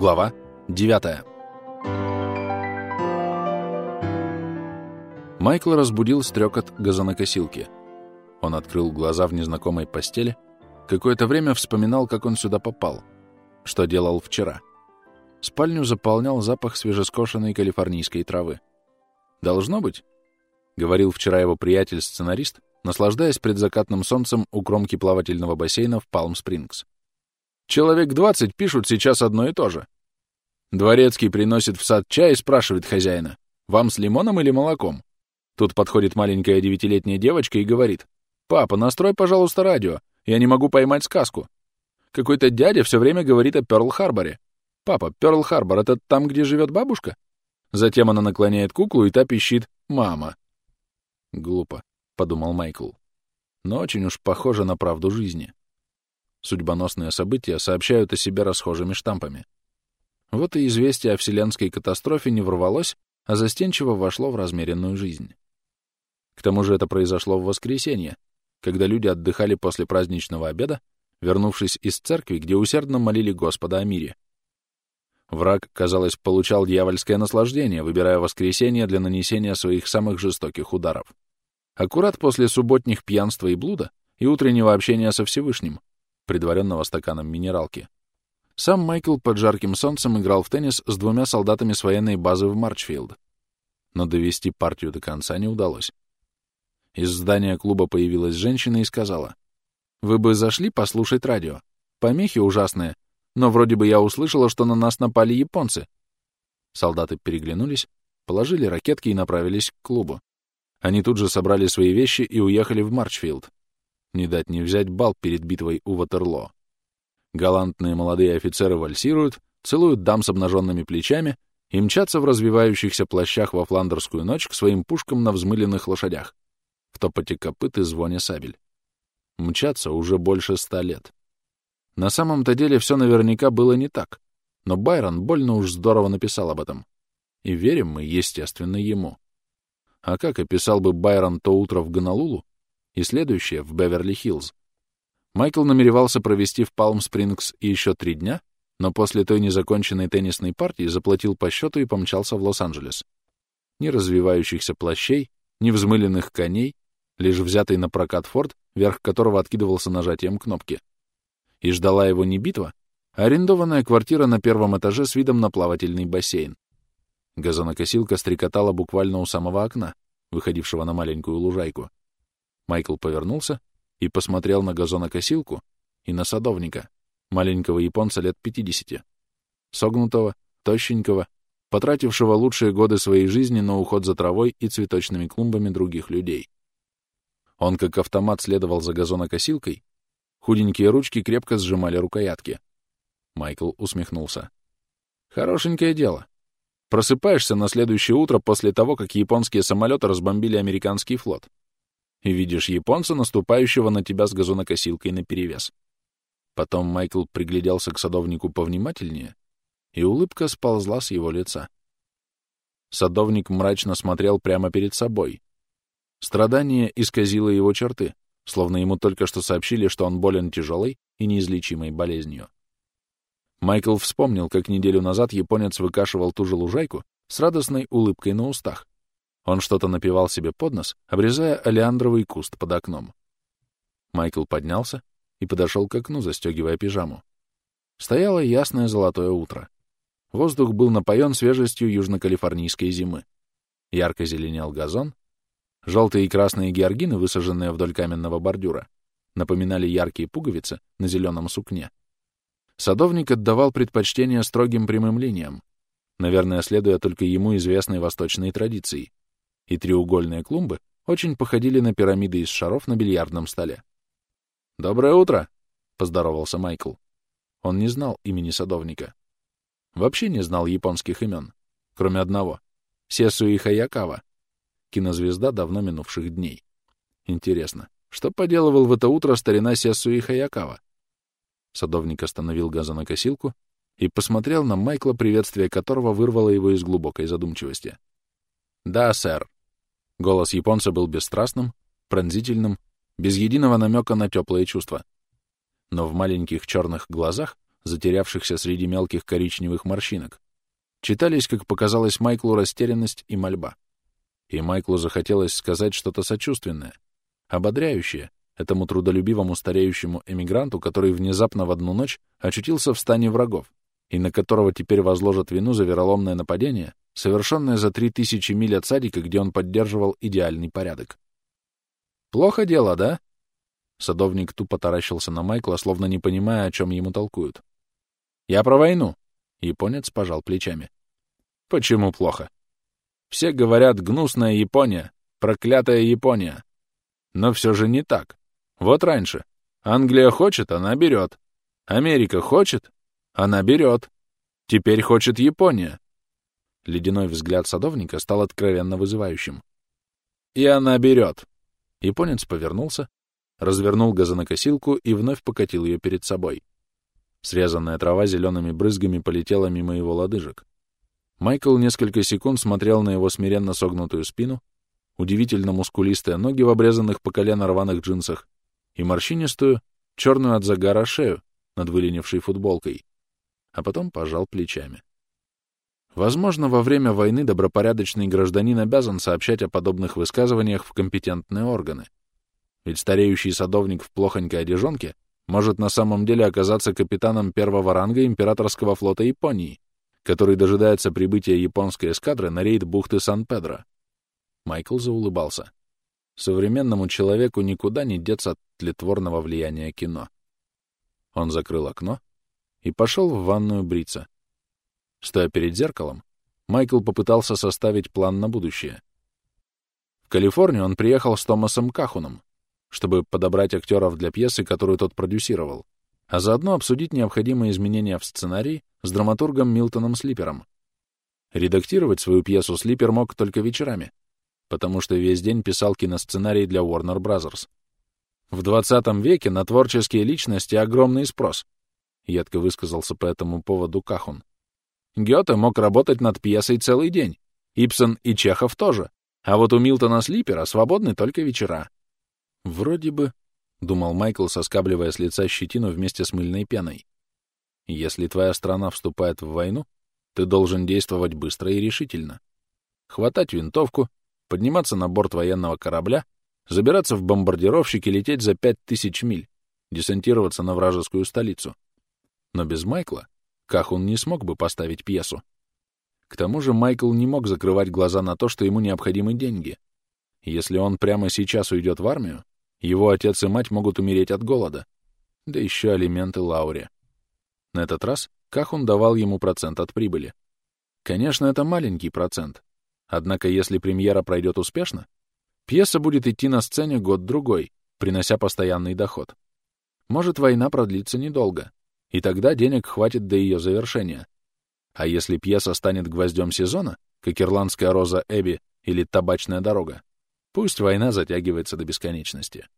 Глава 9 Майкл разбудил стрекот газонокосилки. Он открыл глаза в незнакомой постели, какое-то время вспоминал, как он сюда попал, что делал вчера. Спальню заполнял запах свежескошенной калифорнийской травы. «Должно быть», — говорил вчера его приятель-сценарист, наслаждаясь предзакатным солнцем у кромки плавательного бассейна в Палм-Спрингс. Человек двадцать пишут сейчас одно и то же. Дворецкий приносит в сад чай и спрашивает хозяина, «Вам с лимоном или молоком?» Тут подходит маленькая девятилетняя девочка и говорит, «Папа, настрой, пожалуйста, радио, я не могу поймать сказку». Какой-то дядя все время говорит о Пёрл-Харборе. «Папа, Пёрл-Харбор — это там, где живет бабушка?» Затем она наклоняет куклу, и та пищит «Мама». «Глупо», — подумал Майкл. «Но очень уж похоже на правду жизни». Судьбоносные события сообщают о себе расхожими штампами. Вот и известие о вселенской катастрофе не ворвалось, а застенчиво вошло в размеренную жизнь. К тому же это произошло в воскресенье, когда люди отдыхали после праздничного обеда, вернувшись из церкви, где усердно молили Господа о мире. Враг, казалось, получал дьявольское наслаждение, выбирая воскресенье для нанесения своих самых жестоких ударов. Аккурат после субботних пьянства и блуда и утреннего общения со Всевышним, предваренного стаканом минералки. Сам Майкл под жарким солнцем играл в теннис с двумя солдатами с военной базы в Марчфилд. Но довести партию до конца не удалось. Из здания клуба появилась женщина и сказала, «Вы бы зашли послушать радио. Помехи ужасные, но вроде бы я услышала, что на нас напали японцы». Солдаты переглянулись, положили ракетки и направились к клубу. Они тут же собрали свои вещи и уехали в Марчфилд. Не дать не взять бал перед битвой у Ватерлоо. Галантные молодые офицеры вальсируют, целуют дам с обнаженными плечами и мчатся в развивающихся плащах во фландерскую ночь к своим пушкам на взмыленных лошадях, в топоте копыт и звоне сабель. Мчатся уже больше ста лет. На самом-то деле все наверняка было не так, но Байрон больно уж здорово написал об этом. И верим мы, естественно, ему. А как описал бы Байрон то утро в Гонолулу, и следующее в Беверли-Хиллз. Майкл намеревался провести в Палм-Спрингс еще три дня, но после той незаконченной теннисной партии заплатил по счету и помчался в Лос-Анджелес. Ни развивающихся плащей, ни взмыленных коней, лишь взятый на прокат форт, верх которого откидывался нажатием кнопки. И ждала его не битва, а арендованная квартира на первом этаже с видом на плавательный бассейн. Газонокосилка стрекотала буквально у самого окна, выходившего на маленькую лужайку. Майкл повернулся и посмотрел на газонокосилку и на садовника, маленького японца лет 50, согнутого, тощенького, потратившего лучшие годы своей жизни на уход за травой и цветочными клумбами других людей. Он как автомат следовал за газонокосилкой, худенькие ручки крепко сжимали рукоятки. Майкл усмехнулся. Хорошенькое дело. Просыпаешься на следующее утро после того, как японские самолеты разбомбили американский флот и видишь японца, наступающего на тебя с газонокосилкой наперевес. Потом Майкл пригляделся к садовнику повнимательнее, и улыбка сползла с его лица. Садовник мрачно смотрел прямо перед собой. Страдание исказило его черты, словно ему только что сообщили, что он болен тяжелой и неизлечимой болезнью. Майкл вспомнил, как неделю назад японец выкашивал ту же лужайку с радостной улыбкой на устах, он что-то напевал себе под нос, обрезая олеандровый куст под окном. Майкл поднялся и подошел к окну, застегивая пижаму. Стояло ясное золотое утро. Воздух был напоен свежестью южно-калифорнийской зимы. Ярко зеленел газон. Желтые и красные георгины, высаженные вдоль каменного бордюра, напоминали яркие пуговицы на зеленом сукне. Садовник отдавал предпочтение строгим прямым линиям, наверное, следуя только ему известной восточной традиции и треугольные клумбы очень походили на пирамиды из шаров на бильярдном столе. «Доброе утро!» — поздоровался Майкл. Он не знал имени садовника. Вообще не знал японских имен, кроме одного — Сесуи Хаякава, кинозвезда давно минувших дней. Интересно, что поделывал в это утро старина Сесуи Хаякава? Садовник остановил газонокосилку и посмотрел на Майкла, приветствие которого вырвало его из глубокой задумчивости. «Да, сэр», Голос японца был бесстрастным, пронзительным, без единого намека на теплые чувства. Но в маленьких черных глазах затерявшихся среди мелких коричневых морщинок, читались, как показалось Майклу, растерянность и мольба. И Майклу захотелось сказать что-то сочувственное, ободряющее этому трудолюбивому стареющему эмигранту, который внезапно в одну ночь очутился в стане врагов, и на которого теперь возложат вину за вероломное нападение, совершенное за три тысячи миль от садика, где он поддерживал идеальный порядок. «Плохо дело, да?» Садовник тупо таращился на Майкла, словно не понимая, о чем ему толкуют. «Я про войну», — японец пожал плечами. «Почему плохо?» «Все говорят, гнусная Япония, проклятая Япония. Но все же не так. Вот раньше. Англия хочет, она берет. Америка хочет, она берет. Теперь хочет Япония. Ледяной взгляд садовника стал откровенно вызывающим. И она берет. Японец повернулся, развернул газонокосилку и вновь покатил ее перед собой. Срезанная трава зелеными брызгами полетела мимо его лодыжек. Майкл несколько секунд смотрел на его смиренно согнутую спину, удивительно мускулистые ноги в обрезанных по колено рваных джинсах и морщинистую, черную от загара шею над выленившей футболкой, а потом пожал плечами. Возможно, во время войны добропорядочный гражданин обязан сообщать о подобных высказываниях в компетентные органы. Ведь стареющий садовник в плохонькой одежонке может на самом деле оказаться капитаном первого ранга императорского флота Японии, который дожидается прибытия японской эскадры на рейд бухты Сан-Педро. Майкл заулыбался. Современному человеку никуда не деться от тлетворного влияния кино. Он закрыл окно и пошел в ванную бриться. Стоя перед зеркалом, Майкл попытался составить план на будущее. В Калифорнию он приехал с Томасом Кахуном, чтобы подобрать актеров для пьесы, которую тот продюсировал, а заодно обсудить необходимые изменения в сценарии с драматургом Милтоном Слипером. Редактировать свою пьесу Слипер мог только вечерами, потому что весь день писал киносценарий для Warner Bros. В 20 веке на творческие личности огромный спрос, едко высказался по этому поводу Кахун. Гёте мог работать над пьесой целый день, Ипсон и Чехов тоже, а вот у Милтона Слипера свободны только вечера. Вроде бы, — думал Майкл, соскабливая с лица щетину вместе с мыльной пеной. Если твоя страна вступает в войну, ты должен действовать быстро и решительно. Хватать винтовку, подниматься на борт военного корабля, забираться в бомбардировщик и лететь за пять тысяч миль, десантироваться на вражескую столицу. Но без Майкла Кахун не смог бы поставить пьесу. К тому же Майкл не мог закрывать глаза на то, что ему необходимы деньги. Если он прямо сейчас уйдет в армию, его отец и мать могут умереть от голода. Да еще алименты Лауре. На этот раз Кахун давал ему процент от прибыли. Конечно, это маленький процент, Однако, если премьера пройдет успешно, пьеса будет идти на сцене год-другой, принося постоянный доход. Может, война продлится недолго, и тогда денег хватит до ее завершения. А если пьеса станет гвоздем сезона, как «Ирландская роза Эбби» или «Табачная дорога», пусть война затягивается до бесконечности.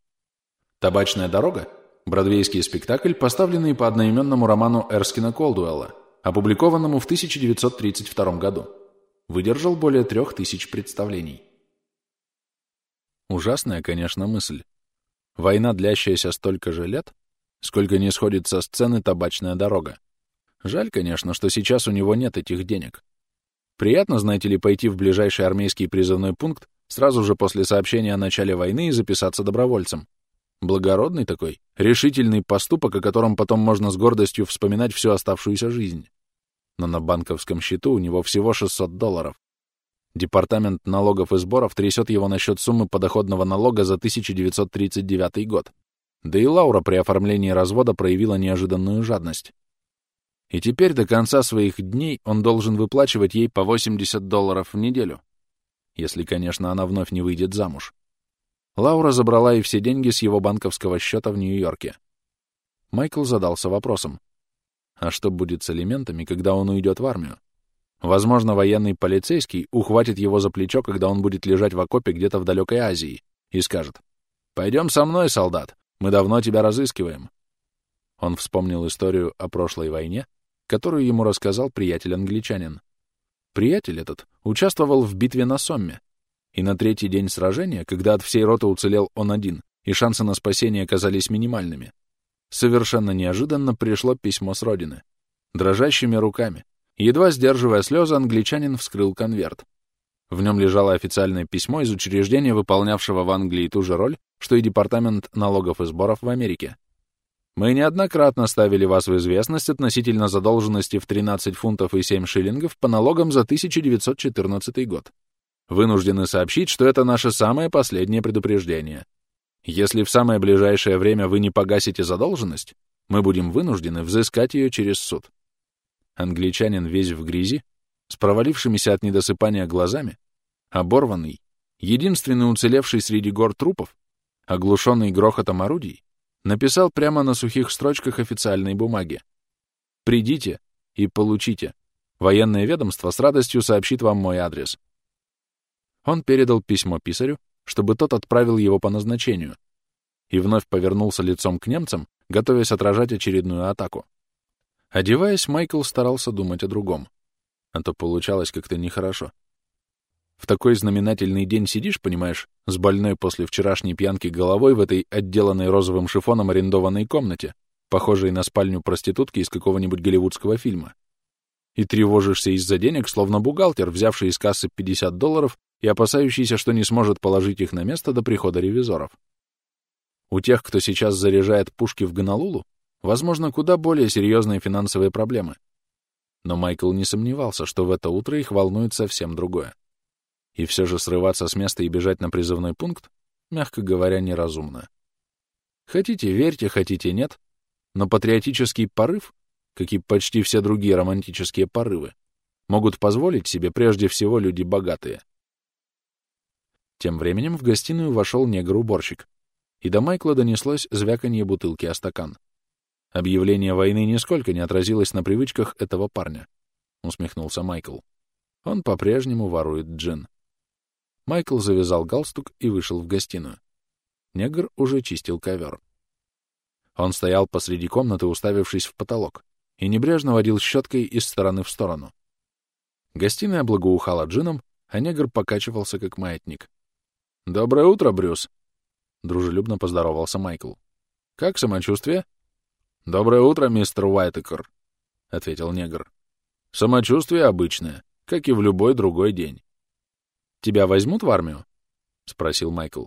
«Табачная дорога» — бродвейский спектакль, поставленный по одноименному роману Эрскина Колдуэлла, опубликованному в 1932 году выдержал более трех тысяч представлений. Ужасная, конечно, мысль. Война, длящаяся столько же лет, сколько не сходит со сцены табачная дорога. Жаль, конечно, что сейчас у него нет этих денег. Приятно, знаете ли, пойти в ближайший армейский призывной пункт сразу же после сообщения о начале войны и записаться добровольцем. Благородный такой, решительный поступок, о котором потом можно с гордостью вспоминать всю оставшуюся жизнь но на банковском счету у него всего 600 долларов. Департамент налогов и сборов трясет его насчет суммы подоходного налога за 1939 год. Да и Лаура при оформлении развода проявила неожиданную жадность. И теперь до конца своих дней он должен выплачивать ей по 80 долларов в неделю. Если, конечно, она вновь не выйдет замуж. Лаура забрала и все деньги с его банковского счета в Нью-Йорке. Майкл задался вопросом. А что будет с элементами, когда он уйдет в армию? Возможно, военный полицейский ухватит его за плечо, когда он будет лежать в окопе где-то в далекой Азии, и скажет, «Пойдем со мной, солдат, мы давно тебя разыскиваем». Он вспомнил историю о прошлой войне, которую ему рассказал приятель-англичанин. Приятель этот участвовал в битве на Сомме, и на третий день сражения, когда от всей роты уцелел он один, и шансы на спасение казались минимальными, совершенно неожиданно пришло письмо с родины. Дрожащими руками, едва сдерживая слезы, англичанин вскрыл конверт. В нем лежало официальное письмо из учреждения, выполнявшего в Англии ту же роль, что и Департамент налогов и сборов в Америке. Мы неоднократно ставили вас в известность относительно задолженности в 13 фунтов и 7 шиллингов по налогам за 1914 год. Вынуждены сообщить, что это наше самое последнее предупреждение. Если в самое ближайшее время вы не погасите задолженность, мы будем вынуждены взыскать ее через суд. Англичанин весь в грязи, с провалившимися от недосыпания глазами, оборванный, единственный уцелевший среди гор трупов, оглушенный грохотом орудий, написал прямо на сухих строчках официальной бумаги. «Придите и получите. Военное ведомство с радостью сообщит вам мой адрес». Он передал письмо писарю, чтобы тот отправил его по назначению, и вновь повернулся лицом к немцам, готовясь отражать очередную атаку. Одеваясь, Майкл старался думать о другом, а то получалось как-то нехорошо. В такой знаменательный день сидишь, понимаешь, с больной после вчерашней пьянки головой в этой отделанной розовым шифоном арендованной комнате, похожей на спальню проститутки из какого-нибудь голливудского фильма. И тревожишься из-за денег, словно бухгалтер, взявший из кассы 50 долларов и опасающийся, что не сможет положить их на место до прихода ревизоров. У тех, кто сейчас заряжает пушки в Гонолулу, возможно, куда более серьезные финансовые проблемы. Но Майкл не сомневался, что в это утро их волнует совсем другое. И все же срываться с места и бежать на призывной пункт, мягко говоря, неразумно. Хотите верьте, хотите нет, но патриотический порыв, как и почти все другие романтические порывы, могут позволить себе прежде всего люди богатые. Тем временем в гостиную вошел негр-уборщик, и до Майкла донеслось звяканье бутылки о стакан. Объявление войны нисколько не отразилось на привычках этого парня, — усмехнулся Майкл. Он по-прежнему ворует джин. Майкл завязал галстук и вышел в гостиную. Негр уже чистил ковер. Он стоял посреди комнаты, уставившись в потолок, и небрежно водил щеткой из стороны в сторону. Гостиная благоухала джином, а негр покачивался, как маятник. «Доброе утро, Брюс!» — дружелюбно поздоровался Майкл. «Как самочувствие?» «Доброе утро, мистер Уайтекер», — ответил негр. «Самочувствие обычное, как и в любой другой день. «Тебя возьмут в армию?» — спросил Майкл.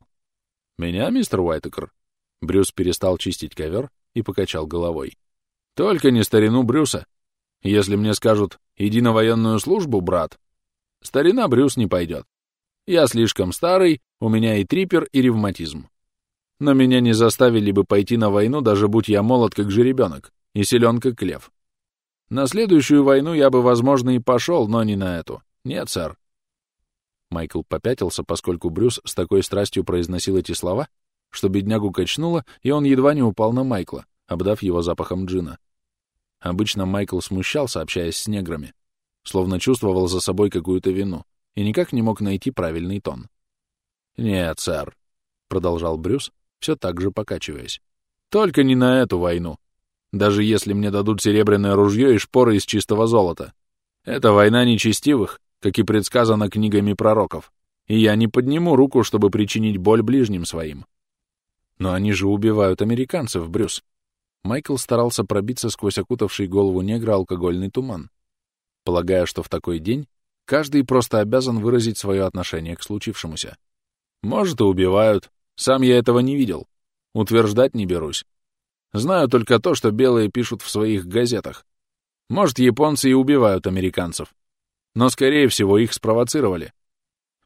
«Меня, мистер Уайтекер?» Брюс перестал чистить ковер и покачал головой. «Только не старину Брюса. Если мне скажут «иди на военную службу, брат», старина Брюс не пойдет. Я слишком старый, у меня и трипер, и ревматизм. Но меня не заставили бы пойти на войну, даже будь я молод, как жеребенок, и силен, как лев. На следующую войну я бы, возможно, и пошел, но не на эту. Нет, сэр. Майкл попятился, поскольку Брюс с такой страстью произносил эти слова, что беднягу качнуло, и он едва не упал на Майкла, обдав его запахом джина. Обычно Майкл смущался, общаясь с неграми, словно чувствовал за собой какую-то вину и никак не мог найти правильный тон. «Нет, сэр», — продолжал Брюс, все так же покачиваясь. «Только не на эту войну. Даже если мне дадут серебряное ружье и шпоры из чистого золота. Это война нечестивых, как и предсказано книгами пророков, и я не подниму руку, чтобы причинить боль ближним своим. Но они же убивают американцев, Брюс. Майкл старался пробиться сквозь окутавший голову негра алкогольный туман, полагая, что в такой день каждый просто обязан выразить свое отношение к случившемуся. Может, и убивают. Сам я этого не видел. Утверждать не берусь. Знаю только то, что белые пишут в своих газетах. Может, японцы и убивают американцев но, скорее всего, их спровоцировали.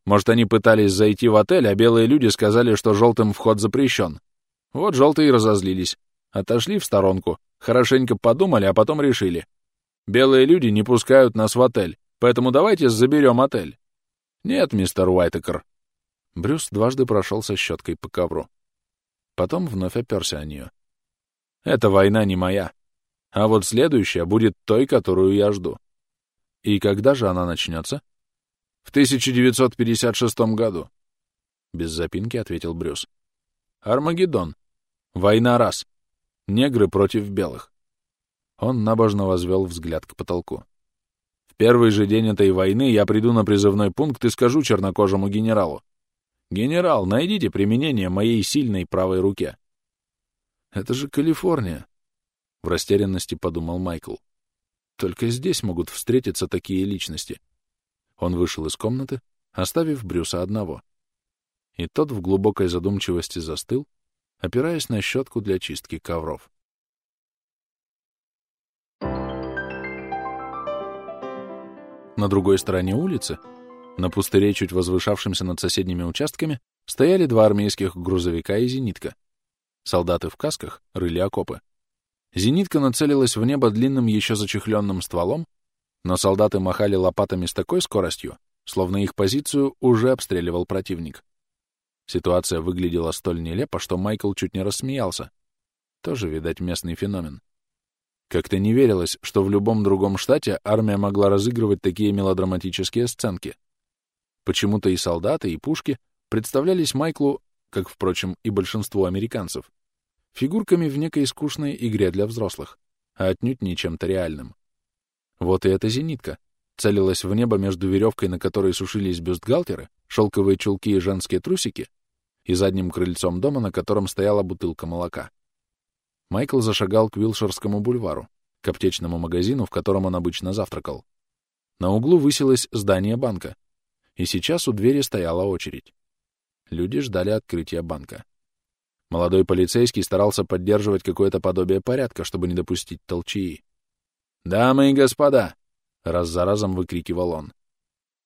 Может, они пытались зайти в отель, а белые люди сказали, что желтым вход запрещен. Вот желтые и разозлились. Отошли в сторонку, хорошенько подумали, а потом решили. Белые люди не пускают нас в отель, поэтому давайте заберем отель. Нет, мистер Уайтекер. Брюс дважды прошелся щеткой по ковру. Потом вновь оперся о нее. Эта война не моя. А вот следующая будет той, которую я жду. И когда же она начнется? В 1956 году. Без запинки ответил Брюс. Армагеддон. Война раз. Негры против белых. Он набожно возвел взгляд к потолку. В первый же день этой войны я приду на призывной пункт и скажу чернокожему генералу. «Генерал, найдите применение моей сильной правой руке». Это же Калифорния, — в растерянности подумал Майкл. Только здесь могут встретиться такие личности. Он вышел из комнаты, оставив Брюса одного. И тот в глубокой задумчивости застыл, опираясь на щетку для чистки ковров. На другой стороне улицы, на пустыре, чуть возвышавшемся над соседними участками, стояли два армейских грузовика и зенитка. Солдаты в касках рыли окопы. Зенитка нацелилась в небо длинным еще зачехленным стволом, но солдаты махали лопатами с такой скоростью, словно их позицию уже обстреливал противник. Ситуация выглядела столь нелепо, что Майкл чуть не рассмеялся. Тоже, видать, местный феномен. Как-то не верилось, что в любом другом штате армия могла разыгрывать такие мелодраматические сценки. Почему-то и солдаты, и пушки представлялись Майклу, как, впрочем, и большинству американцев, фигурками в некой скучной игре для взрослых, а отнюдь не чем-то реальным. Вот и эта зенитка целилась в небо между веревкой, на которой сушились бюстгальтеры, шелковые чулки и женские трусики, и задним крыльцом дома, на котором стояла бутылка молока. Майкл зашагал к Вилшерскому бульвару, к аптечному магазину, в котором он обычно завтракал. На углу высилось здание банка, и сейчас у двери стояла очередь. Люди ждали открытия банка. Молодой полицейский старался поддерживать какое-то подобие порядка, чтобы не допустить толчии. «Дамы и господа!» — раз за разом выкрикивал он.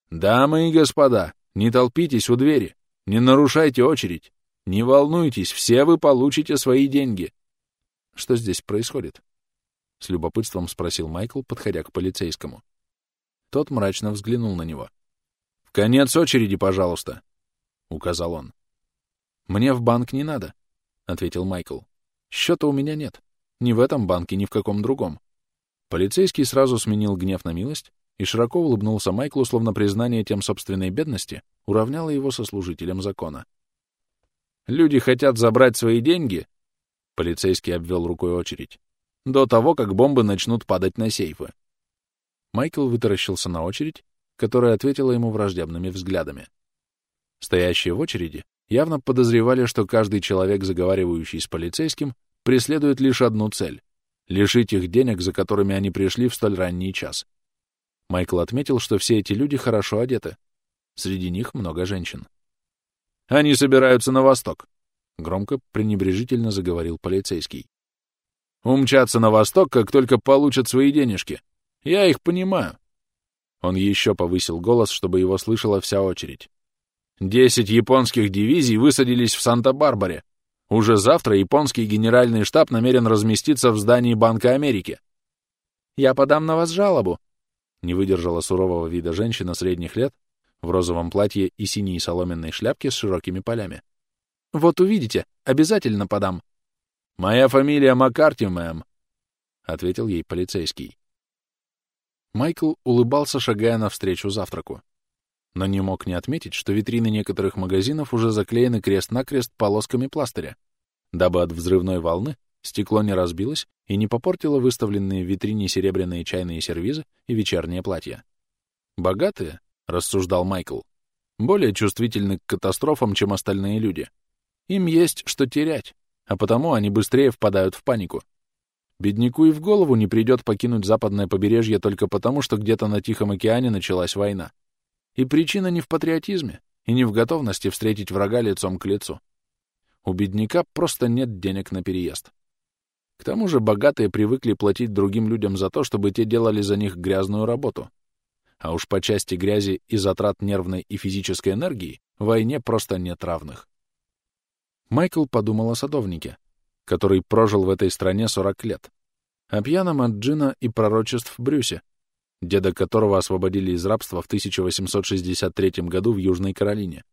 «Дамы и господа, не толпитесь у двери, не нарушайте очередь, не волнуйтесь, все вы получите свои деньги. Что здесь происходит? С любопытством спросил Майкл, подходя к полицейскому. Тот мрачно взглянул на него. «В конец очереди, пожалуйста», — указал он. «Мне в банк не надо», — ответил Майкл. «Счета у меня нет. Ни в этом банке, ни в каком другом». Полицейский сразу сменил гнев на милость и широко улыбнулся Майклу, словно признание тем собственной бедности уравняло его со служителем закона. «Люди хотят забрать свои деньги Полицейский обвел рукой очередь. До того, как бомбы начнут падать на сейфы. Майкл вытаращился на очередь, которая ответила ему враждебными взглядами. Стоящие в очереди явно подозревали, что каждый человек, заговаривающий с полицейским, преследует лишь одну цель — лишить их денег, за которыми они пришли в столь ранний час. Майкл отметил, что все эти люди хорошо одеты. Среди них много женщин. «Они собираются на восток», — громко, пренебрежительно заговорил полицейский. «Умчатся на восток, как только получат свои денежки. Я их понимаю». Он еще повысил голос, чтобы его слышала вся очередь. «Десять японских дивизий высадились в Санта-Барбаре. Уже завтра японский генеральный штаб намерен разместиться в здании Банка Америки». «Я подам на вас жалобу», — не выдержала сурового вида женщина средних лет в розовом платье и синей соломенной шляпке с широкими полями. Вот увидите, обязательно подам. — Моя фамилия Маккарти, мэм, — ответил ей полицейский. Майкл улыбался, шагая навстречу завтраку. Но не мог не отметить, что витрины некоторых магазинов уже заклеены крест-накрест полосками пластыря, дабы от взрывной волны стекло не разбилось и не попортило выставленные в витрине серебряные чайные сервизы и вечерние платья. «Богатые», — рассуждал Майкл, — более чувствительны к катастрофам, чем остальные люди. Им есть что терять, а потому они быстрее впадают в панику. Бедняку и в голову не придет покинуть западное побережье только потому, что где-то на Тихом океане началась война. И причина не в патриотизме и не в готовности встретить врага лицом к лицу. У бедняка просто нет денег на переезд. К тому же богатые привыкли платить другим людям за то, чтобы те делали за них грязную работу. А уж по части грязи и затрат нервной и физической энергии войне просто нет равных. Майкл подумал о садовнике, который прожил в этой стране 40 лет, о пьяном от джина и пророчеств Брюсе, деда которого освободили из рабства в 1863 году в Южной Каролине.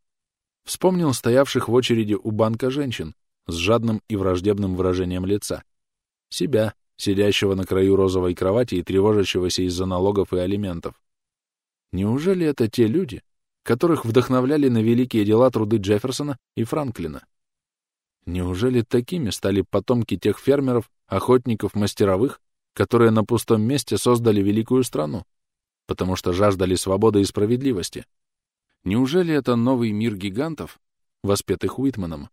Вспомнил стоявших в очереди у банка женщин с жадным и враждебным выражением лица. Себя, сидящего на краю розовой кровати и тревожащегося из-за налогов и алиментов. Неужели это те люди, которых вдохновляли на великие дела труды Джефферсона и Франклина? Неужели такими стали потомки тех фермеров, охотников, мастеровых, которые на пустом месте создали великую страну, потому что жаждали свободы и справедливости? Неужели это новый мир гигантов, воспетых Уитманом?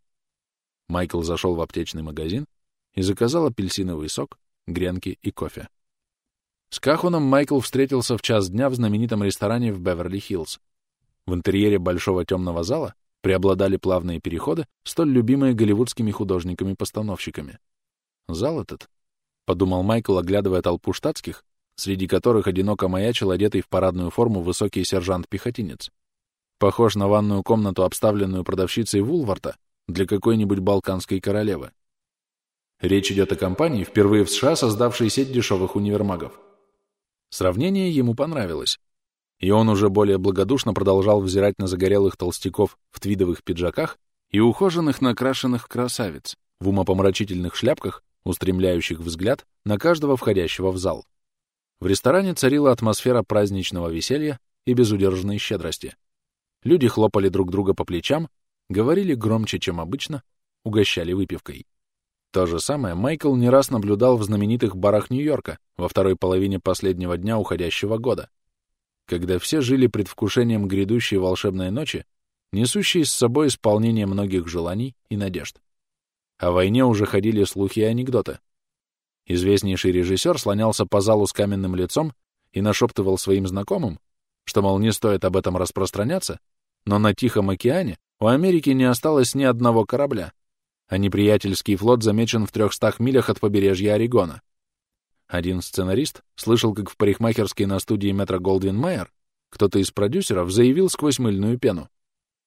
Майкл зашел в аптечный магазин и заказал апельсиновый сок, гренки и кофе. С Кахуном Майкл встретился в час дня в знаменитом ресторане в Беверли-Хиллз. В интерьере большого темного зала преобладали плавные переходы, столь любимые голливудскими художниками-постановщиками. Зал этот, — подумал Майкл, оглядывая толпу штатских, среди которых одиноко маячил одетый в парадную форму высокий сержант-пехотинец. Похож на ванную комнату, обставленную продавщицей Вулварта для какой-нибудь балканской королевы. Речь идет о компании, впервые в США создавшей сеть дешевых универмагов. Сравнение ему понравилось, и он уже более благодушно продолжал взирать на загорелых толстяков в твидовых пиджаках и ухоженных накрашенных красавиц в умопомрачительных шляпках, устремляющих взгляд на каждого входящего в зал. В ресторане царила атмосфера праздничного веселья и безудержной щедрости. Люди хлопали друг друга по плечам, говорили громче, чем обычно, угощали выпивкой. То же самое Майкл не раз наблюдал в знаменитых барах Нью-Йорка во второй половине последнего дня уходящего года, когда все жили предвкушением грядущей волшебной ночи, несущей с собой исполнение многих желаний и надежд. О войне уже ходили слухи и анекдоты. Известнейший режиссер слонялся по залу с каменным лицом и нашептывал своим знакомым, что, мол, не стоит об этом распространяться, но на Тихом океане у Америки не осталось ни одного корабля, а неприятельский флот замечен в 300 милях от побережья Орегона. Один сценарист слышал, как в парикмахерской на студии метро Голдвин Майер кто-то из продюсеров заявил сквозь мыльную пену.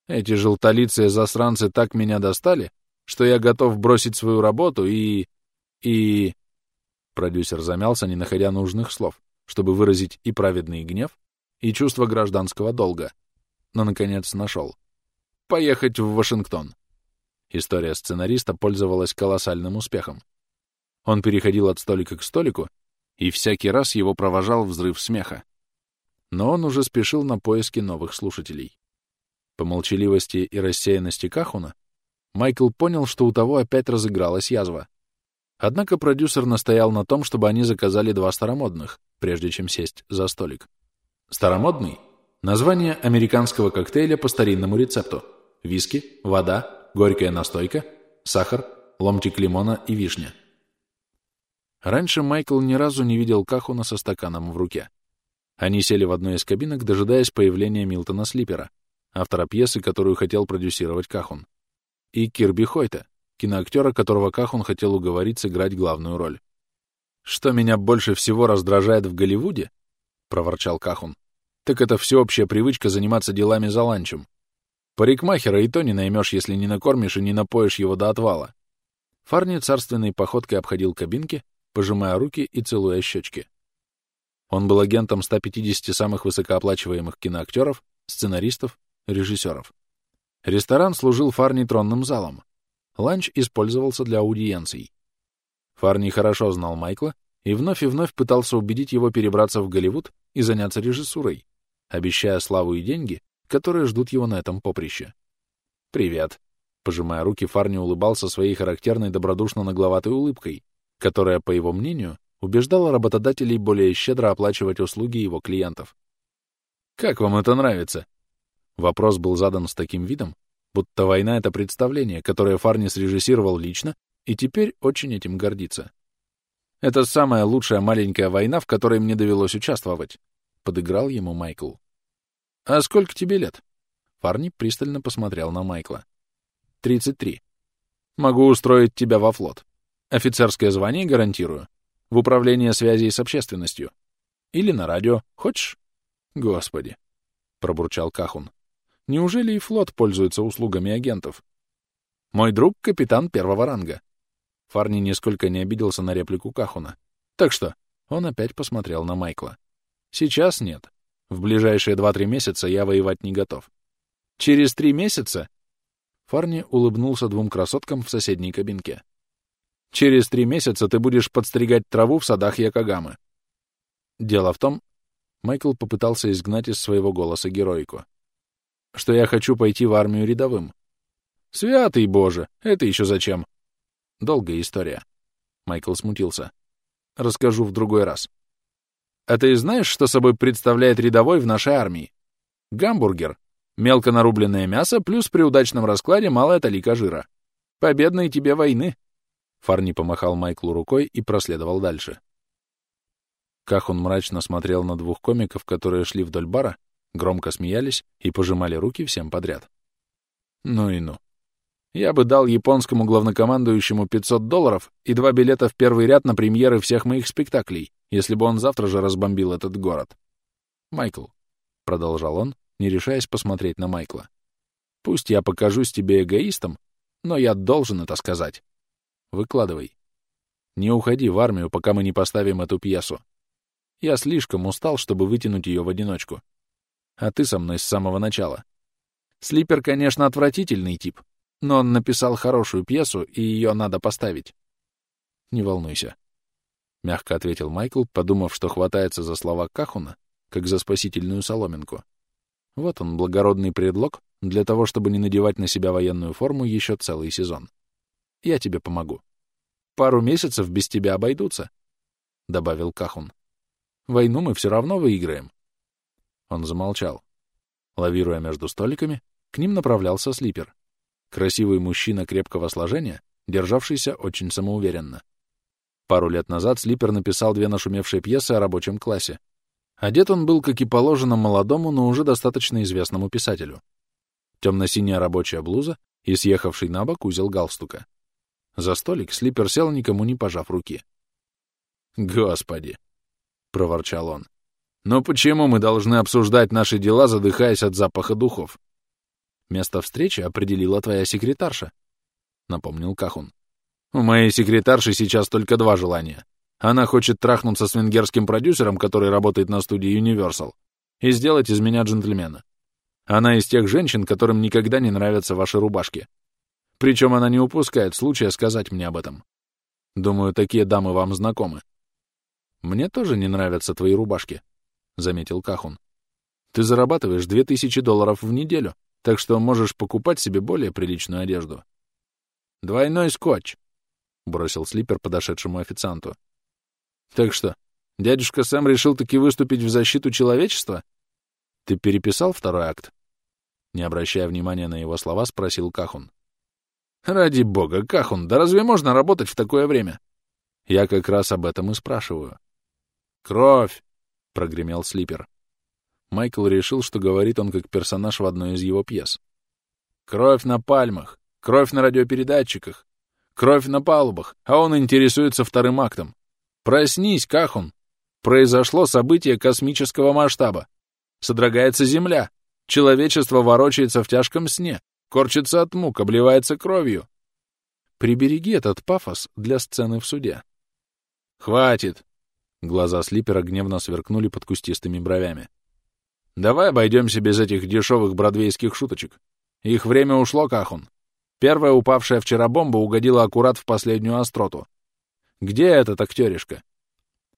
«Эти желтолицые засранцы так меня достали, что я готов бросить свою работу и... и...» Продюсер замялся, не находя нужных слов, чтобы выразить и праведный гнев, и чувство гражданского долга, но, наконец, нашел. «Поехать в Вашингтон». История сценариста пользовалась колоссальным успехом. Он переходил от столика к столику, и всякий раз его провожал взрыв смеха. Но он уже спешил на поиски новых слушателей. По молчаливости и рассеянности Кахуна Майкл понял, что у того опять разыгралась язва. Однако продюсер настоял на том, чтобы они заказали два старомодных, прежде чем сесть за столик. Старомодный — название американского коктейля по старинному рецепту. Виски, вода, горькая настойка, сахар, ломтик лимона и вишня. Раньше Майкл ни разу не видел Кахуна со стаканом в руке. Они сели в одной из кабинок, дожидаясь появления Милтона Слипера, автора пьесы, которую хотел продюсировать Кахун, и Кирби Хойта, киноактера, которого Кахун хотел уговорить сыграть главную роль. «Что меня больше всего раздражает в Голливуде?» — проворчал Кахун. «Так это всеобщая привычка заниматься делами за ланчем. Парикмахера и то не наймешь, если не накормишь и не напоишь его до отвала». Фарни царственной походкой обходил кабинки, пожимая руки и целуя щечки. Он был агентом 150 самых высокооплачиваемых киноактеров, сценаристов, режиссеров. Ресторан служил Фарни тронным залом, Ланч использовался для аудиенций. Фарни хорошо знал Майкла и вновь и вновь пытался убедить его перебраться в Голливуд и заняться режиссурой, обещая славу и деньги, которые ждут его на этом поприще. «Привет», — пожимая руки, Фарни улыбался своей характерной добродушно-нагловатой улыбкой, которая, по его мнению, убеждала работодателей более щедро оплачивать услуги его клиентов. «Как вам это нравится?» Вопрос был задан с таким видом, будто война — это представление, которое Фарни срежиссировал лично и теперь очень этим гордится. «Это самая лучшая маленькая война, в которой мне довелось участвовать», — подыграл ему Майкл. «А сколько тебе лет?» Фарни пристально посмотрел на Майкла. «Тридцать три. Могу устроить тебя во флот. Офицерское звание гарантирую. В управление связей с общественностью. Или на радио. Хочешь?» «Господи», — пробурчал Кахун. Неужели и флот пользуется услугами агентов? Мой друг — капитан первого ранга. Фарни нисколько не обиделся на реплику Кахуна. Так что он опять посмотрел на Майкла. Сейчас нет. В ближайшие два-три месяца я воевать не готов. Через три месяца? Фарни улыбнулся двум красоткам в соседней кабинке. Через три месяца ты будешь подстригать траву в садах Якогамы. Дело в том, Майкл попытался изгнать из своего голоса героику что я хочу пойти в армию рядовым. Святый Боже, это еще зачем? Долгая история. Майкл смутился. Расскажу в другой раз. А ты знаешь, что собой представляет рядовой в нашей армии? Гамбургер. Мелко нарубленное мясо плюс при удачном раскладе малая талика жира. Победной тебе войны. Фарни помахал Майклу рукой и проследовал дальше. Кахун мрачно смотрел на двух комиков, которые шли вдоль бара, громко смеялись и пожимали руки всем подряд. Ну и ну. Я бы дал японскому главнокомандующему 500 долларов и два билета в первый ряд на премьеры всех моих спектаклей, если бы он завтра же разбомбил этот город. Майкл, — продолжал он, не решаясь посмотреть на Майкла, — пусть я покажусь тебе эгоистом, но я должен это сказать. Выкладывай. Не уходи в армию, пока мы не поставим эту пьесу. Я слишком устал, чтобы вытянуть ее в одиночку. А ты со мной с самого начала. Слипер, конечно, отвратительный тип, но он написал хорошую пьесу, и ее надо поставить. Не волнуйся. Мягко ответил Майкл, подумав, что хватается за слова Кахуна, как за спасительную соломинку. Вот он, благородный предлог для того, чтобы не надевать на себя военную форму еще целый сезон. Я тебе помогу. Пару месяцев без тебя обойдутся, — добавил Кахун. Войну мы все равно выиграем. Он замолчал. Лавируя между столиками, к ним направлялся Слипер. Красивый мужчина крепкого сложения, державшийся очень самоуверенно. Пару лет назад Слипер написал две нашумевшие пьесы о рабочем классе. Одет он был, как и положено, молодому, но уже достаточно известному писателю. Темно-синяя рабочая блуза и съехавший на бок узел галстука. За столик Слипер сел, никому не пожав руки. «Господи!» — проворчал он. «Но почему мы должны обсуждать наши дела, задыхаясь от запаха духов?» «Место встречи определила твоя секретарша», — напомнил Кахун. «У моей секретарши сейчас только два желания. Она хочет трахнуться с венгерским продюсером, который работает на студии Universal, и сделать из меня джентльмена. Она из тех женщин, которым никогда не нравятся ваши рубашки. Причем она не упускает случая сказать мне об этом. Думаю, такие дамы вам знакомы. Мне тоже не нравятся твои рубашки, — заметил Кахун. Ты зарабатываешь две тысячи долларов в неделю, так что можешь покупать себе более приличную одежду. Двойной скотч, — бросил Слипер подошедшему официанту. Так что, дядюшка Сэм решил таки выступить в защиту человечества? Ты переписал второй акт? Не обращая внимания на его слова, спросил Кахун. Ради бога, Кахун, да разве можно работать в такое время? Я как раз об этом и спрашиваю. Кровь! прогремел Слипер. Майкл решил, что говорит он как персонаж в одной из его пьес. Кровь на пальмах, кровь на радиопередатчиках, кровь на палубах, а он интересуется вторым актом. Проснись, Кахун! Произошло событие космического масштаба. Содрогается Земля. Человечество ворочается в тяжком сне корчится от мук, обливается кровью. Прибереги этот пафос для сцены в суде. Хватит! Глаза Слипера гневно сверкнули под кустистыми бровями. Давай обойдемся без этих дешевых бродвейских шуточек. Их время ушло, Кахун. Первая упавшая вчера бомба угодила аккурат в последнюю остроту. Где этот актеришка?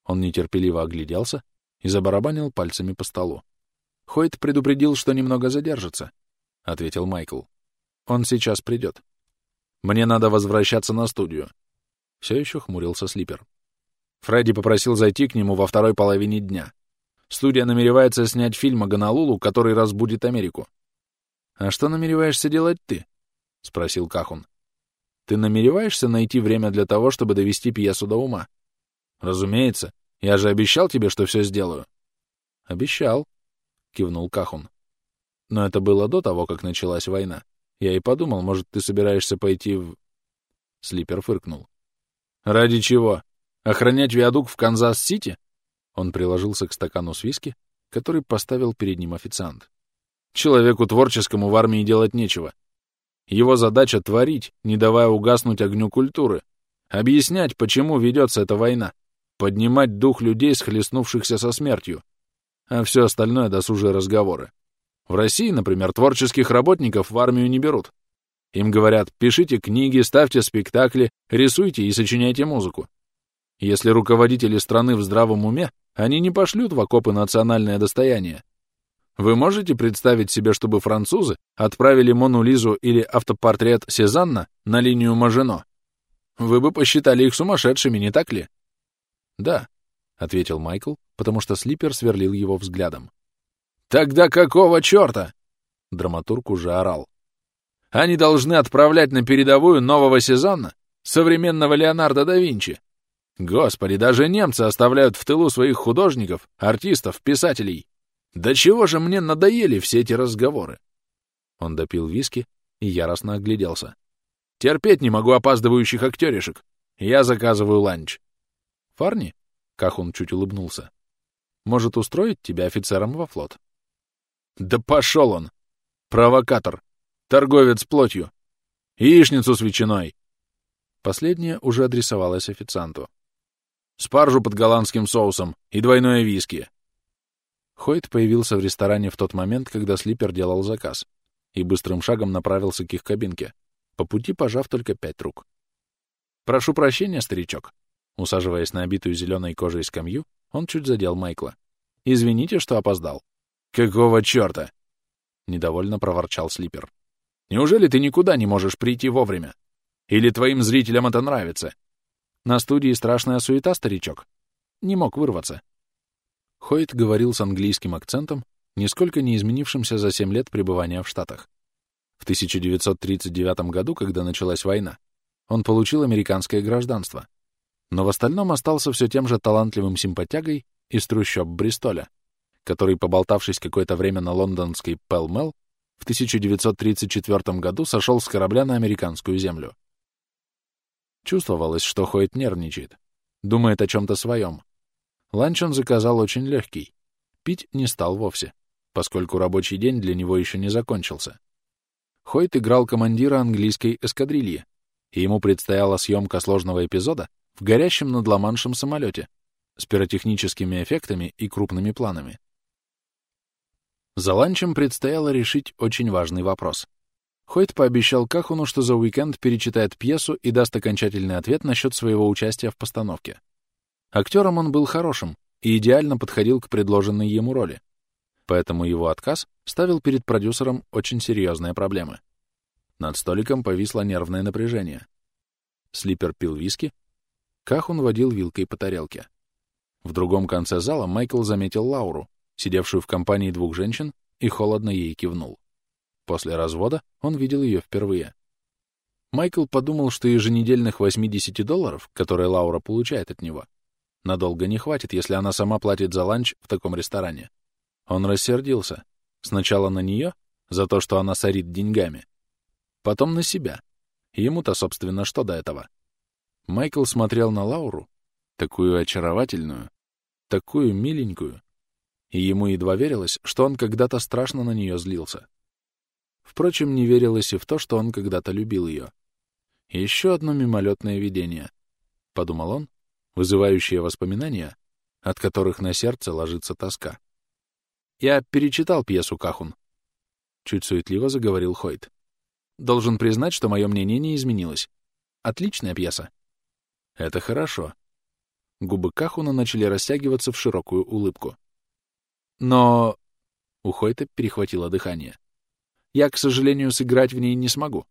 Он нетерпеливо огляделся и забарабанил пальцами по столу. Хойт предупредил, что немного задержится, — ответил Майкл. Он сейчас придет. Мне надо возвращаться на студию. Все еще хмурился Слипер. Фредди попросил зайти к нему во второй половине дня. Студия намеревается снять фильм о Гонолулу, который разбудит Америку. «А что намереваешься делать ты?» — спросил Кахун. «Ты намереваешься найти время для того, чтобы довести пьесу до ума?» «Разумеется. Я же обещал тебе, что все сделаю». «Обещал», — кивнул Кахун. «Но это было до того, как началась война. Я и подумал, может, ты собираешься пойти в...» Слипер фыркнул. «Ради чего? Охранять виадук в Канзас-Сити?» Он приложился к стакану с виски, который поставил перед ним официант. «Человеку творческому в армии делать нечего. Его задача — творить, не давая угаснуть огню культуры, объяснять, почему ведется эта война, поднимать дух людей, схлестнувшихся со смертью, а все остальное — досужие разговоры. В России, например, творческих работников в армию не берут. Им говорят, пишите книги, ставьте спектакли, рисуйте и сочиняйте музыку. Если руководители страны в здравом уме, они не пошлют в окопы национальное достояние. Вы можете представить себе, чтобы французы отправили Мону Лизу или автопортрет Сезанна на линию Мажино? Вы бы посчитали их сумасшедшими, не так ли? Да, — ответил Майкл, потому что Слипер сверлил его взглядом. «Тогда какого черта?» Драматург уже орал. «Они должны отправлять на передовую нового сезона, Современного Леонардо да Винчи. Господи, даже немцы оставляют в тылу своих художников, артистов, писателей. Да чего же мне надоели все эти разговоры? Он допил виски и яростно огляделся. Терпеть не могу опаздывающих актеришек. Я заказываю ланч. Фарни? Кахун чуть улыбнулся. Может устроить тебя офицером во флот? Да пошел он! Провокатор! Торговец плотью! Яичницу с ветчиной! Последняя уже адресовалась официанту. Спаржу под голландским соусом и двойное виски. Хойт появился в ресторане в тот момент, когда Слипер делал заказ, и быстрым шагом направился к их кабинке, по пути пожав только пять рук. «Прошу прощения, старичок». Усаживаясь на обитую зеленой кожей скамью, он чуть задел Майкла. «Извините, что опоздал». «Какого черта?» — недовольно проворчал Слипер. «Неужели ты никуда не можешь прийти вовремя? Или твоим зрителям это нравится?» «На студии страшная суета, старичок». Не мог вырваться. Хойт говорил с английским акцентом, нисколько не изменившимся за семь лет пребывания в Штатах. В 1939 году, когда началась война, он получил американское гражданство, но в остальном остался все тем же талантливым симпатягой из трущоб Бристоля, который, поболтавшись какое-то время на лондонской Пелмел, в 1934 году сошел с корабля на американскую землю. Чувствовалось, что Хойт нервничает, думает о чем-то своем, Ланч он заказал очень легкий. Пить не стал вовсе, поскольку рабочий день для него еще не закончился. Хойт играл командира английской эскадрильи, и ему предстояла съемка сложного эпизода в горящем над Ла-Маншем самолете с пиротехническими эффектами и крупными планами. За ланчем предстояло решить очень важный вопрос. Хойт пообещал Кахуну, что за уикенд перечитает пьесу и даст окончательный ответ насчет своего участия в постановке. Актером он был хорошим и идеально подходил к предложенной ему роли, поэтому его отказ ставил перед продюсером очень серьезные проблемы. Над столиком повисло нервное напряжение. Слипер пил виски, Кахун водил вилкой по тарелке. В другом конце зала Майкл заметил Лауру, сидевшую в компании двух женщин, и холодно ей кивнул. После развода он видел ее впервые. Майкл подумал, что еженедельных 80 долларов, которые Лаура получает от него, Надолго не хватит, если она сама платит за ланч в таком ресторане. Он рассердился. Сначала на нее, за то, что она сорит деньгами. Потом на себя. Ему-то, собственно, что до этого? Майкл смотрел на Лауру, такую очаровательную, такую миленькую, и ему едва верилось, что он когда-то страшно на нее злился. Впрочем, не верилось и в то, что он когда-то любил ее. Еще одно мимолетное видение, — подумал он, вызывающие воспоминания, от которых на сердце ложится тоска. «Я перечитал пьесу Кахун», — чуть суетливо заговорил Хойт. «Должен признать, что мое мнение не изменилось. Отличная пьеса». «Это хорошо». Губы Кахуна начали растягиваться в широкую улыбку. «Но...» — у Хойта перехватило дыхание. «Я, к сожалению, сыграть в ней не смогу».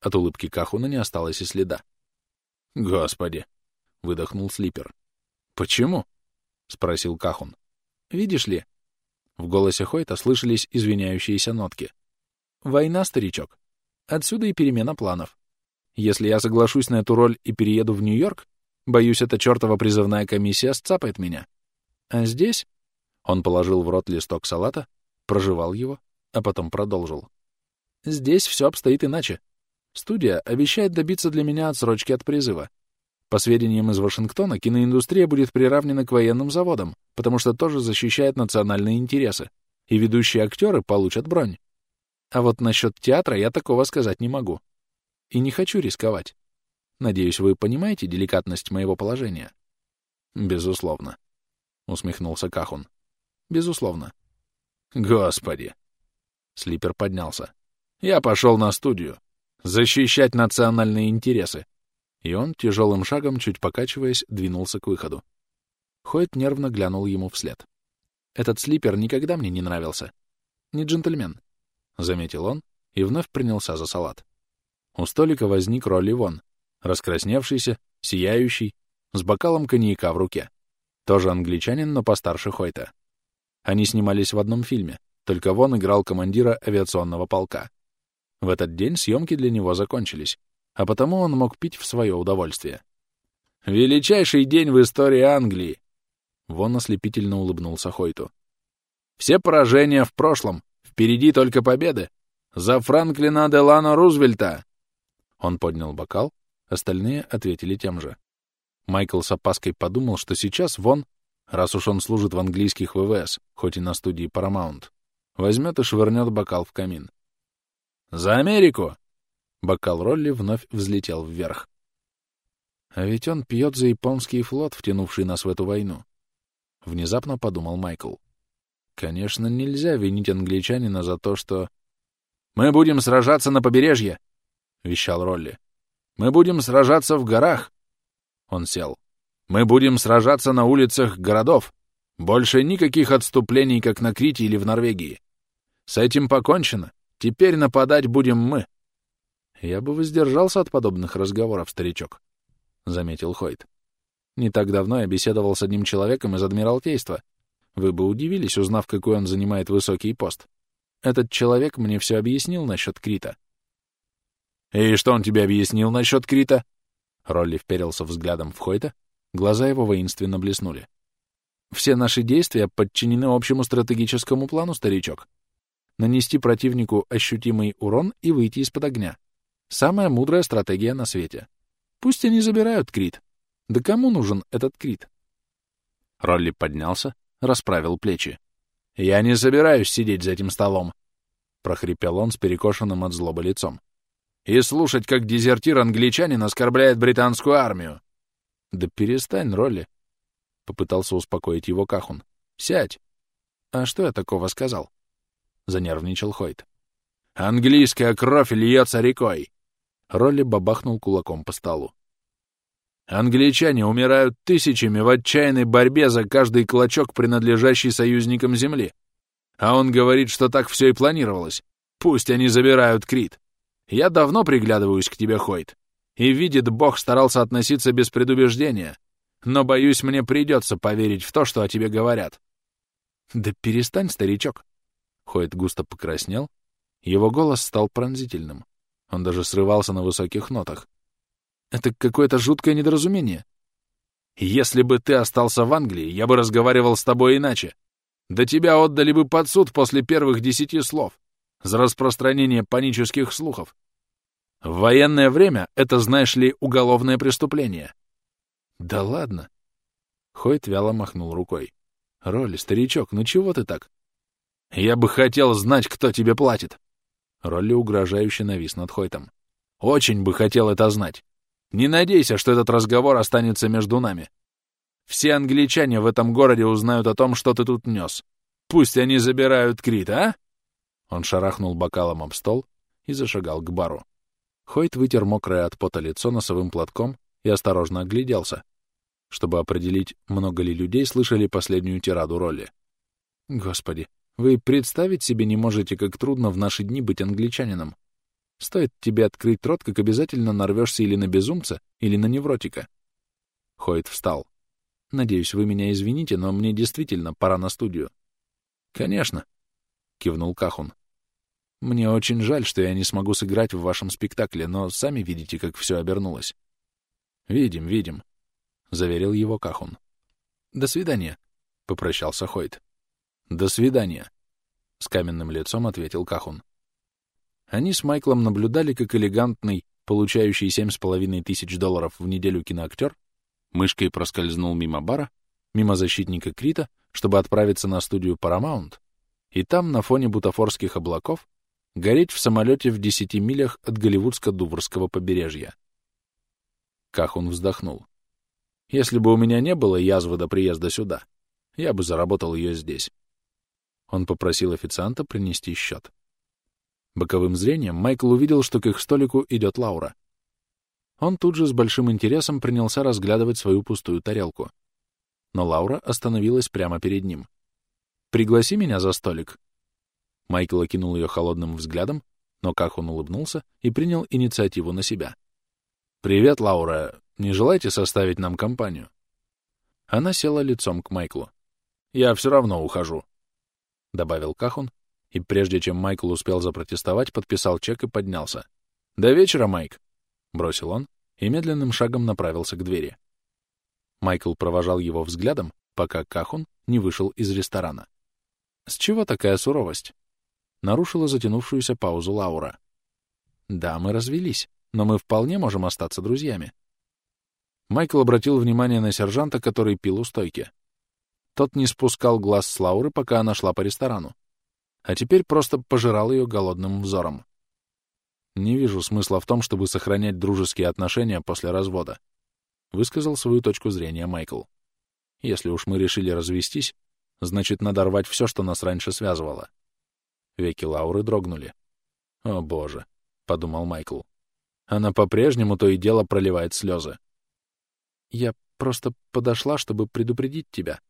От улыбки Кахуна не осталось и следа. «Господи!» — выдохнул Слипер. «Почему?» — спросил Кахун. «Видишь ли...» В голосе Хойта слышались извиняющиеся нотки. «Война, старичок. Отсюда и перемена планов. Если я соглашусь на эту роль и перееду в Нью-Йорк, боюсь, эта чертова призывная комиссия сцапает меня. А здесь...» Он положил в рот листок салата, прожевал его, а потом продолжил. «Здесь все обстоит иначе. Студия обещает добиться для меня отсрочки от призыва. По сведениям из Вашингтона, киноиндустрия будет приравнена к военным заводам, потому что тоже защищает национальные интересы, и ведущие актеры получат бронь. А вот насчет театра я такого сказать не могу. И не хочу рисковать. Надеюсь, вы понимаете деликатность моего положения? Безусловно, — усмехнулся Кахун. Безусловно. Господи! Слипер поднялся. Я пошел на студию. Защищать национальные интересы. И он, тяжелым шагом, чуть покачиваясь, двинулся к выходу. Хойт нервно глянул ему вслед. «Этот слипер никогда мне не нравился. Не джентльмен», — заметил он и вновь принялся за салат. У столика возник Ролли Вон, раскрасневшийся, сияющий, с бокалом коньяка в руке. Тоже англичанин, но постарше Хойта. Они снимались в одном фильме, только Вон играл командира авиационного полка. В этот день съемки для него закончились, а потому он мог пить в свое удовольствие. «Величайший день в истории Англии!» Вон ослепительно улыбнулся Хойту. «Все поражения в прошлом, впереди только победы. За Франклина Делано Рузвельта!» Он поднял бокал, остальные ответили тем же. Майкл с опаской подумал, что сейчас Вон, раз уж он служит в английских ВВС, хоть и на студии Paramount, возьмет и швырнет бокал в камин. «За Америку!» Бокал Ролли вновь взлетел вверх. А ведь он пьет за японский флот, втянувший нас в эту войну. Внезапно подумал Майкл. Конечно, нельзя винить англичанина за то, что... «Мы будем сражаться на побережье!» — вещал Ролли. «Мы будем сражаться в горах!» Он сел. «Мы будем сражаться на улицах городов! Больше никаких отступлений, как на Крите или в Норвегии! С этим покончено! Теперь нападать будем мы!» «Я бы воздержался от подобных разговоров, старичок», — заметил Хойт. «Не так давно я беседовал с одним человеком из Адмиралтейства. Вы бы удивились, узнав, какой он занимает высокий пост. Этот человек мне все объяснил насчет Крита». «И что он тебе объяснил насчет Крита?» Ролли вперился взглядом в Хойта, глаза его воинственно блеснули. «Все наши действия подчинены общему стратегическому плану, старичок. Нанести противнику ощутимый урон и выйти из-под огня. Самая мудрая стратегия на свете. Пусть они забирают Крит. Да кому нужен этот Крит? Ролли поднялся, расправил плечи. «Я не собираюсь сидеть за этим столом», — прохрипел он с перекошенным от злобы лицом. «И слушать, как дезертир-англичанин оскорбляет британскую армию». «Да перестань, Ролли», — попытался успокоить его Кахун. «Сядь». «А что я такого сказал?» — занервничал Хойт. «Английская кровь льется рекой. Ролли бабахнул кулаком по столу. Англичане умирают тысячами в отчаянной борьбе за каждый клочок, принадлежащий союзникам Земли. А он говорит, что так все и планировалось. Пусть они забирают Крит. Я давно приглядываюсь к тебе, Хойт. И видит Бог старался относиться без предубеждения. Но, боюсь, мне придется поверить в то, что о тебе говорят. Да перестань, старичок. Хойт густо покраснел. Его голос стал пронзительным. Он даже срывался на высоких нотах. Это какое-то жуткое недоразумение. Если бы ты остался в Англии, я бы разговаривал с тобой иначе. Да тебя отдали бы под суд после первых десяти слов за распространение панических слухов. В военное время это, знаешь ли, уголовное преступление. Да ладно. Хойт вяло махнул рукой. Роли, старичок, ну чего ты так? Я бы хотел знать, кто тебе платит. Ролли угрожающе навис над Хойтом. «Очень бы хотел это знать. Не надейся, что этот разговор останется между нами. Все англичане в этом городе узнают о том, что ты тут нес. Пусть они забирают Крит, а?» Он шарахнул бокалом об стол и зашагал к бару. Хойт вытер мокрое от пота лицо носовым платком и осторожно огляделся, чтобы определить, много ли людей слышали последнюю тираду роли. «Господи, вы представить себе не можете, как трудно в наши дни быть англичанином. Стоит тебе открыть рот, как обязательно нарвешься или на безумца, или на невротика. Хойт встал. Надеюсь, вы меня извините, но мне действительно пора на студию. Конечно, кивнул Кахун. Мне очень жаль, что я не смогу сыграть в вашем спектакле, но сами видите, как все обернулось. Видим, видим, заверил его Кахун. До свидания, попрощался Хойт. «До свидания», — с каменным лицом ответил Кахун. Они с Майклом наблюдали, как элегантный, получающий семь с половиной тысяч долларов в неделю киноактер, мышкой проскользнул мимо бара, мимо защитника Крита, чтобы отправиться на студию Paramount, и там, на фоне бутафорских облаков, гореть в самолете в десяти милях от Голливудско-Дуврского побережья. Кахун вздохнул. «Если бы у меня не было язвы до приезда сюда, я бы заработал ее здесь. Он попросил официанта принести счет. Боковым зрением Майкл увидел, что к их столику идет Лаура. Он тут же с большим интересом принялся разглядывать свою пустую тарелку. Но Лаура остановилась прямо перед ним. «Пригласи меня за столик». Майкл окинул ее холодным взглядом, но как он улыбнулся и принял инициативу на себя. «Привет, Лаура. Не желаете составить нам компанию?» Она села лицом к Майклу. «Я все равно ухожу», — добавил Кахун, и прежде чем Майкл успел запротестовать, подписал чек и поднялся. «До вечера, Майк!» — бросил он и медленным шагом направился к двери. Майкл провожал его взглядом, пока Кахун не вышел из ресторана. «С чего такая суровость?» — нарушила затянувшуюся паузу Лаура. «Да, мы развелись, но мы вполне можем остаться друзьями». Майкл обратил внимание на сержанта, который пил у стойки. Тот не спускал глаз с Лауры, пока она шла по ресторану, а теперь просто пожирал ее голодным взором. «Не вижу смысла в том, чтобы сохранять дружеские отношения после развода», — высказал свою точку зрения Майкл. «Если уж мы решили развестись, значит, надо рвать все, что нас раньше связывало». Веки Лауры дрогнули. «О, боже», — подумал Майкл. «Она по-прежнему то и дело проливает слезы». «Я просто подошла, чтобы предупредить тебя».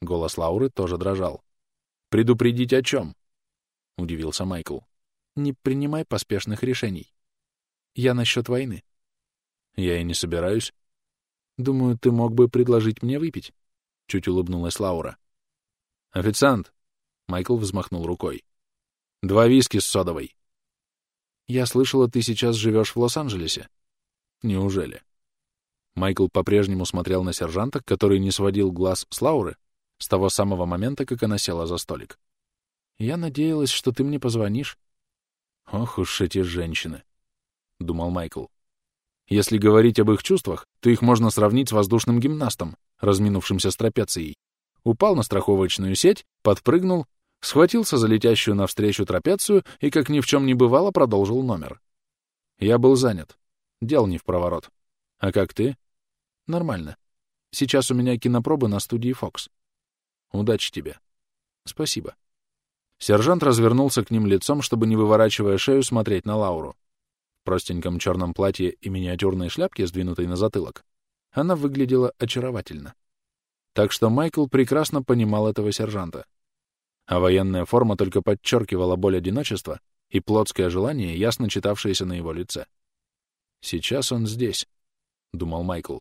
Голос Лауры тоже дрожал. «Предупредить о чем?» — удивился Майкл. «Не принимай поспешных решений. Я насчет войны». «Я и не собираюсь». «Думаю, ты мог бы предложить мне выпить», — чуть улыбнулась Лаура. «Официант!» — Майкл взмахнул рукой. «Два виски с содовой». «Я слышала, ты сейчас живешь в Лос-Анджелесе». «Неужели?» Майкл по-прежнему смотрел на сержанта, который не сводил глаз с Лауры с того самого момента, как она села за столик. «Я надеялась, что ты мне позвонишь». «Ох уж эти женщины», — думал Майкл. «Если говорить об их чувствах, то их можно сравнить с воздушным гимнастом, разминувшимся с трапецией. Упал на страховочную сеть, подпрыгнул, схватился за летящую навстречу трапецию и, как ни в чем не бывало, продолжил номер. Я был занят. Дел не в проворот. А как ты? Нормально. Сейчас у меня кинопробы на студии Fox. Удачи тебе. Спасибо. Сержант развернулся к ним лицом, чтобы, не выворачивая шею, смотреть на Лауру. В простеньком черном платье и миниатюрной шляпке, сдвинутой на затылок, она выглядела очаровательно. Так что Майкл прекрасно понимал этого сержанта. А военная форма только подчеркивала боль одиночества и плотское желание, ясно читавшееся на его лице. Сейчас он здесь, — думал Майкл.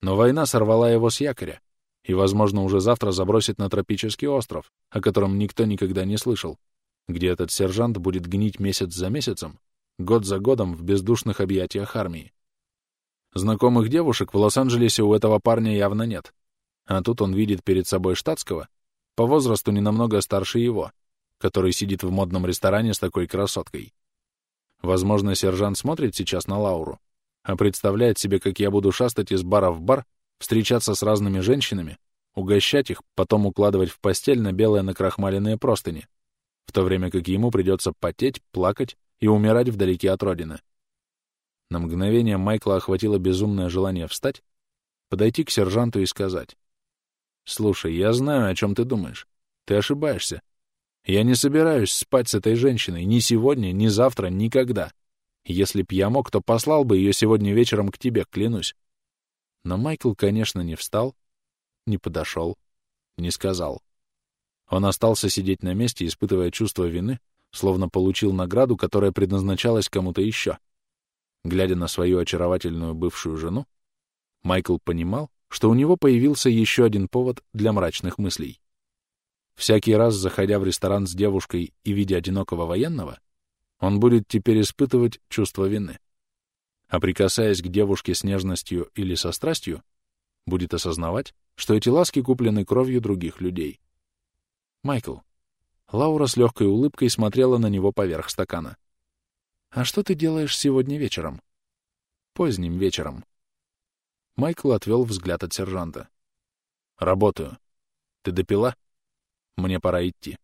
Но война сорвала его с якоря и, возможно, уже завтра забросит на тропический остров, о котором никто никогда не слышал, где этот сержант будет гнить месяц за месяцем, год за годом в бездушных объятиях армии. Знакомых девушек в Лос-Анджелесе у этого парня явно нет. А тут он видит перед собой штатского, по возрасту не намного старше его, который сидит в модном ресторане с такой красоткой. Возможно, сержант смотрит сейчас на Лауру, а представляет себе, как я буду шастать из бара в бар, встречаться с разными женщинами, угощать их, потом укладывать в постель на белые накрахмаленные простыни, в то время как ему придется потеть, плакать и умирать вдалеке от родины. На мгновение Майкла охватило безумное желание встать, подойти к сержанту и сказать. «Слушай, я знаю, о чем ты думаешь. Ты ошибаешься. Я не собираюсь спать с этой женщиной ни сегодня, ни завтра, никогда. Если б я мог, то послал бы ее сегодня вечером к тебе, клянусь. Но Майкл, конечно, не встал, не подошел, не сказал. Он остался сидеть на месте, испытывая чувство вины, словно получил награду, которая предназначалась кому-то еще. Глядя на свою очаровательную бывшую жену, Майкл понимал, что у него появился еще один повод для мрачных мыслей. Всякий раз, заходя в ресторан с девушкой и видя одинокого военного, он будет теперь испытывать чувство вины. А прикасаясь к девушке с нежностью или со страстью, будет осознавать, что эти ласки куплены кровью других людей. «Майкл». Лаура с легкой улыбкой смотрела на него поверх стакана. «А что ты делаешь сегодня вечером?» «Поздним вечером». Майкл отвел взгляд от сержанта. «Работаю. Ты допила? Мне пора идти».